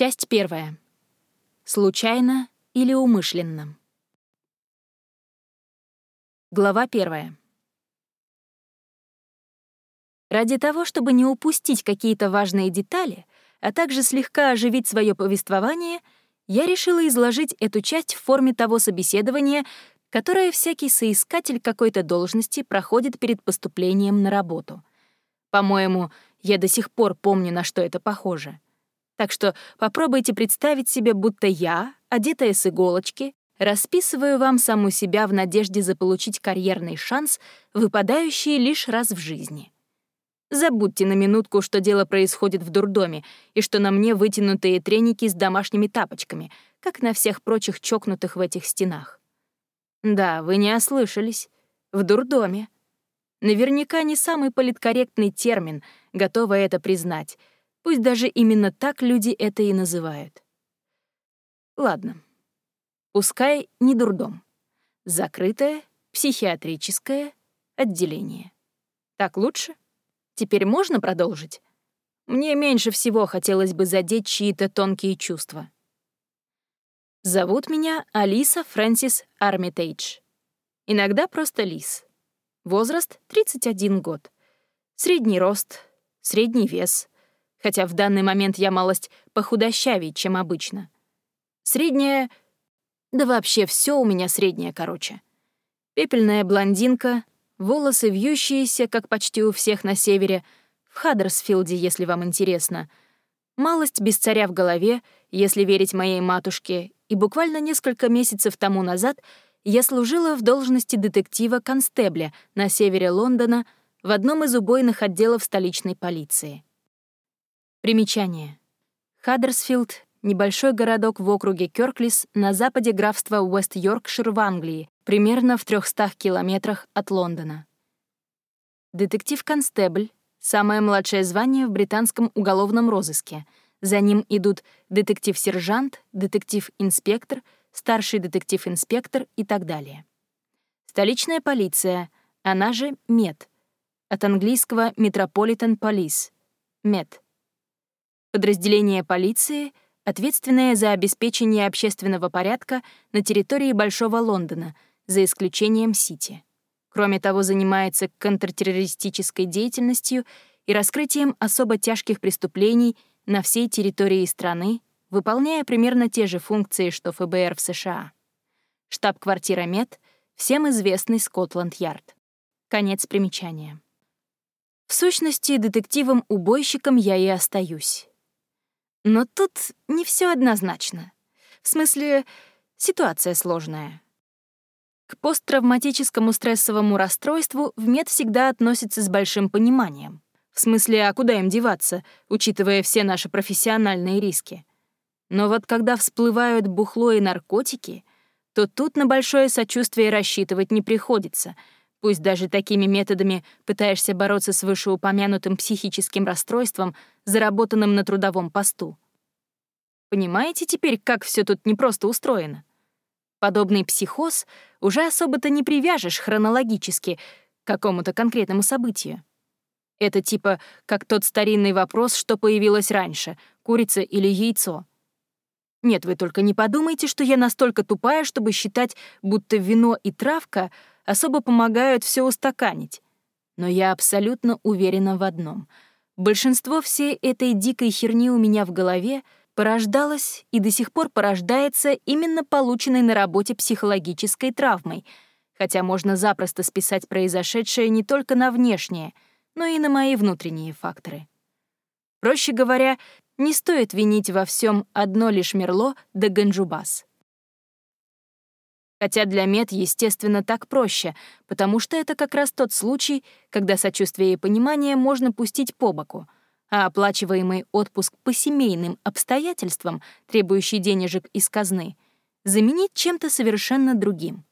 Часть первая. Случайно или умышленно. Глава первая. Ради того, чтобы не упустить какие-то важные детали, а также слегка оживить свое повествование, я решила изложить эту часть в форме того собеседования, которое всякий соискатель какой-то должности проходит перед поступлением на работу. По-моему, я до сих пор помню, на что это похоже. Так что попробуйте представить себе, будто я, одетая с иголочки, расписываю вам саму себя в надежде заполучить карьерный шанс, выпадающий лишь раз в жизни. Забудьте на минутку, что дело происходит в дурдоме, и что на мне вытянутые треники с домашними тапочками, как на всех прочих чокнутых в этих стенах. Да, вы не ослышались. В дурдоме. Наверняка не самый политкорректный термин, готова это признать. Пусть даже именно так люди это и называют. Ладно. Пускай не дурдом. Закрытое психиатрическое отделение. Так лучше? Теперь можно продолжить? Мне меньше всего хотелось бы задеть чьи-то тонкие чувства. Зовут меня Алиса Фрэнсис Армитейдж. Иногда просто Лис. Возраст — 31 год. Средний рост, средний вес, хотя в данный момент я малость похудощавее, чем обычно. Средняя... Да вообще все у меня среднее, короче. Пепельная блондинка, волосы вьющиеся, как почти у всех на севере, в Хаддерсфилде, если вам интересно. Малость без царя в голове, если верить моей матушке, и буквально несколько месяцев тому назад я служила в должности детектива-констебля на севере Лондона в одном из убойных отделов столичной полиции. Примечание. Хаддерсфилд — небольшой городок в округе Кёрклис на западе графства Уэст-Йоркшир в Англии, примерно в 300 километрах от Лондона. Детектив-констебль — самое младшее звание в британском уголовном розыске — за ним идут детектив-сержант, детектив-инспектор, старший детектив-инспектор и так далее. Столичная полиция, она же МЕД, от английского Metropolitan Police, МЕД. Подразделение полиции, ответственное за обеспечение общественного порядка на территории Большого Лондона, за исключением Сити. Кроме того, занимается контртеррористической деятельностью и раскрытием особо тяжких преступлений на всей территории страны, выполняя примерно те же функции, что ФБР в США. Штаб-квартира МЕД — всем известный Скотланд-Ярд. Конец примечания. В сущности, детективом-убойщиком я и остаюсь. Но тут не все однозначно. В смысле, ситуация сложная. К посттравматическому стрессовому расстройству в мед всегда относится с большим пониманием. В смысле, а куда им деваться, учитывая все наши профессиональные риски? Но вот когда всплывают бухло и наркотики, то тут на большое сочувствие рассчитывать не приходится, пусть даже такими методами пытаешься бороться с вышеупомянутым психическим расстройством, заработанным на трудовом посту. Понимаете теперь, как все тут непросто устроено? Подобный психоз уже особо-то не привяжешь хронологически к какому-то конкретному событию. Это типа как тот старинный вопрос, что появилось раньше — курица или яйцо. Нет, вы только не подумайте, что я настолько тупая, чтобы считать, будто вино и травка особо помогают все устаканить. Но я абсолютно уверена в одном. Большинство всей этой дикой херни у меня в голове порождалось и до сих пор порождается именно полученной на работе психологической травмой, хотя можно запросто списать произошедшее не только на внешнее — но и на мои внутренние факторы. Проще говоря, не стоит винить во всем одно лишь Мерло да Ганджубас. Хотя для мед, естественно, так проще, потому что это как раз тот случай, когда сочувствие и понимание можно пустить по боку, а оплачиваемый отпуск по семейным обстоятельствам, требующий денежек из казны, заменить чем-то совершенно другим.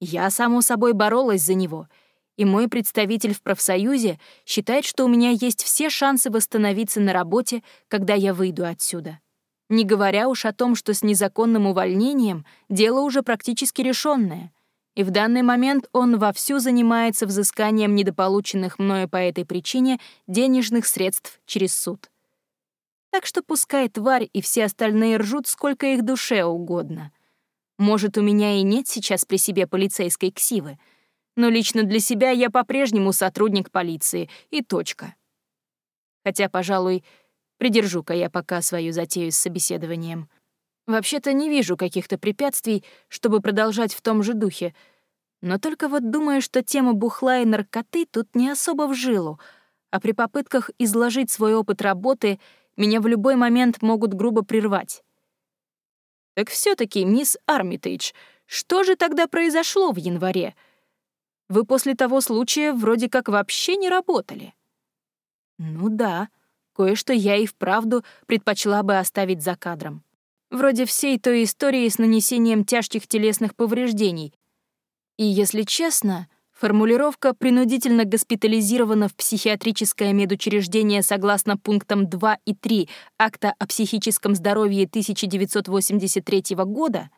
Я, само собой, боролась за него — и мой представитель в профсоюзе считает, что у меня есть все шансы восстановиться на работе, когда я выйду отсюда. Не говоря уж о том, что с незаконным увольнением дело уже практически решенное, и в данный момент он вовсю занимается взысканием недополученных мною по этой причине денежных средств через суд. Так что пускай тварь и все остальные ржут, сколько их душе угодно. Может, у меня и нет сейчас при себе полицейской ксивы, но лично для себя я по-прежнему сотрудник полиции, и точка. Хотя, пожалуй, придержу-ка я пока свою затею с собеседованием. Вообще-то не вижу каких-то препятствий, чтобы продолжать в том же духе, но только вот думаю, что тема бухла и наркоты тут не особо в жилу, а при попытках изложить свой опыт работы меня в любой момент могут грубо прервать. Так все таки мисс Армитейдж, что же тогда произошло в январе? Вы после того случая вроде как вообще не работали. Ну да, кое-что я и вправду предпочла бы оставить за кадром. Вроде всей той истории с нанесением тяжких телесных повреждений. И, если честно, формулировка «принудительно госпитализирована в психиатрическое медучреждение согласно пунктам 2 и 3 Акта о психическом здоровье 1983 года»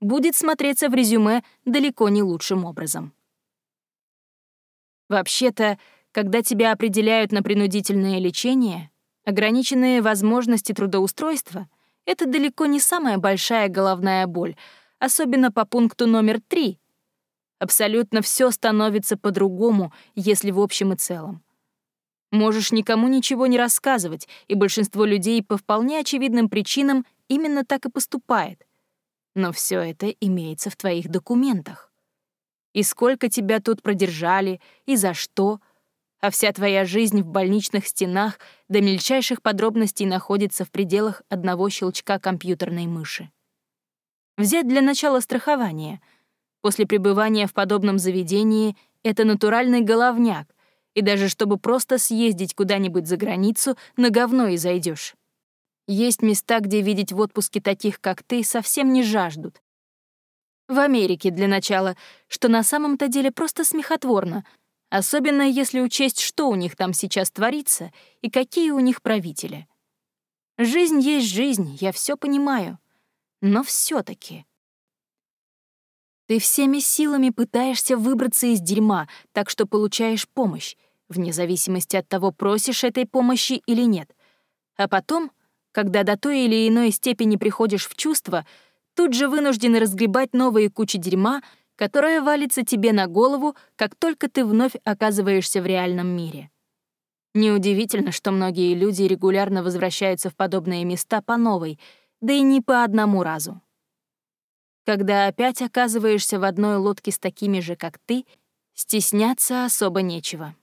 будет смотреться в резюме далеко не лучшим образом. Вообще-то, когда тебя определяют на принудительное лечение, ограниченные возможности трудоустройства — это далеко не самая большая головная боль, особенно по пункту номер три. Абсолютно все становится по-другому, если в общем и целом. Можешь никому ничего не рассказывать, и большинство людей по вполне очевидным причинам именно так и поступает. Но все это имеется в твоих документах и сколько тебя тут продержали, и за что, а вся твоя жизнь в больничных стенах до мельчайших подробностей находится в пределах одного щелчка компьютерной мыши. Взять для начала страхование. После пребывания в подобном заведении это натуральный головняк, и даже чтобы просто съездить куда-нибудь за границу, на говно и зайдешь. Есть места, где видеть в отпуске таких, как ты, совсем не жаждут, в Америке для начала, что на самом-то деле просто смехотворно, особенно если учесть, что у них там сейчас творится и какие у них правители. Жизнь есть жизнь, я все понимаю. Но все таки Ты всеми силами пытаешься выбраться из дерьма, так что получаешь помощь, вне зависимости от того, просишь этой помощи или нет. А потом, когда до той или иной степени приходишь в чувство — тут же вынуждены разгребать новые кучи дерьма, которая валится тебе на голову, как только ты вновь оказываешься в реальном мире. Неудивительно, что многие люди регулярно возвращаются в подобные места по новой, да и не по одному разу. Когда опять оказываешься в одной лодке с такими же, как ты, стесняться особо нечего.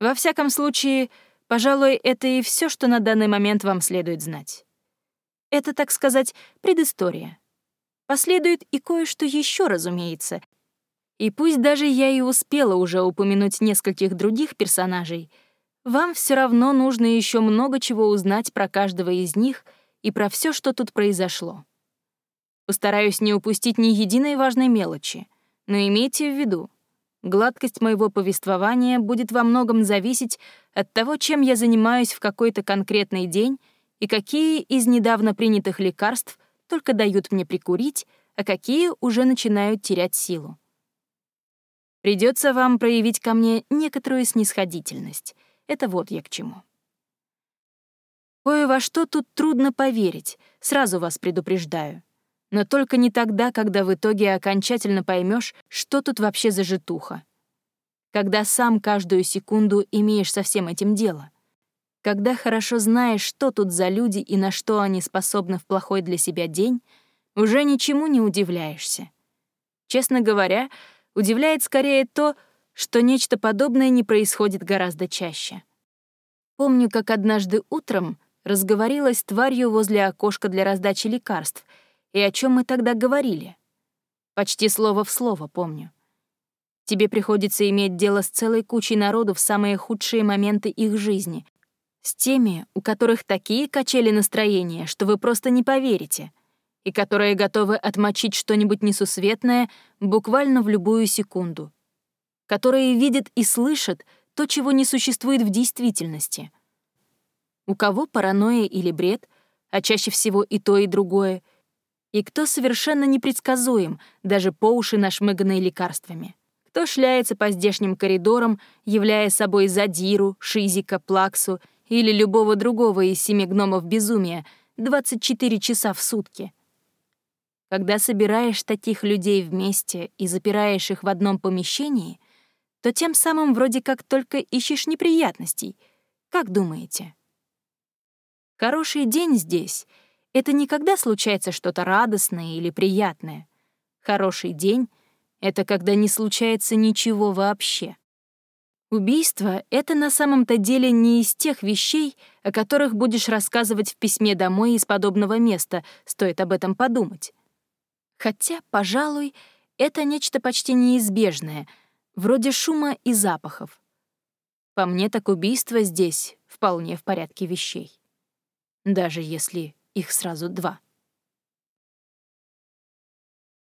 Во всяком случае, пожалуй, это и все, что на данный момент вам следует знать. Это, так сказать, предыстория. Последует и кое-что еще, разумеется. И пусть даже я и успела уже упомянуть нескольких других персонажей, вам все равно нужно еще много чего узнать про каждого из них и про все, что тут произошло. Постараюсь не упустить ни единой важной мелочи, но имейте в виду, гладкость моего повествования будет во многом зависеть от того, чем я занимаюсь в какой-то конкретный день и какие из недавно принятых лекарств только дают мне прикурить, а какие уже начинают терять силу. Придется вам проявить ко мне некоторую снисходительность. Это вот я к чему. Кое во что тут трудно поверить, сразу вас предупреждаю. Но только не тогда, когда в итоге окончательно поймешь, что тут вообще за житуха. Когда сам каждую секунду имеешь со всем этим дело. Когда хорошо знаешь, что тут за люди и на что они способны в плохой для себя день, уже ничему не удивляешься. Честно говоря, удивляет скорее то, что нечто подобное не происходит гораздо чаще. Помню, как однажды утром разговорилась тварью возле окошка для раздачи лекарств, и о чем мы тогда говорили. Почти слово в слово помню. Тебе приходится иметь дело с целой кучей народу в самые худшие моменты их жизни, с теми, у которых такие качели настроения, что вы просто не поверите, и которые готовы отмочить что-нибудь несусветное буквально в любую секунду. Которые видят и слышат то, чего не существует в действительности. У кого паранойя или бред, а чаще всего и то, и другое, и кто совершенно непредсказуем, даже по уши нашмыганный лекарствами кто шляется по здешним коридорам, являя собой задиру, шизика, плаксу или любого другого из семи гномов безумия 24 часа в сутки. Когда собираешь таких людей вместе и запираешь их в одном помещении, то тем самым вроде как только ищешь неприятностей. Как думаете? Хороший день здесь — это не когда случается что-то радостное или приятное. Хороший день — это когда не случается ничего вообще. Убийство — это на самом-то деле не из тех вещей, о которых будешь рассказывать в письме домой из подобного места, стоит об этом подумать. Хотя, пожалуй, это нечто почти неизбежное, вроде шума и запахов. По мне, так убийство здесь вполне в порядке вещей. Даже если их сразу два.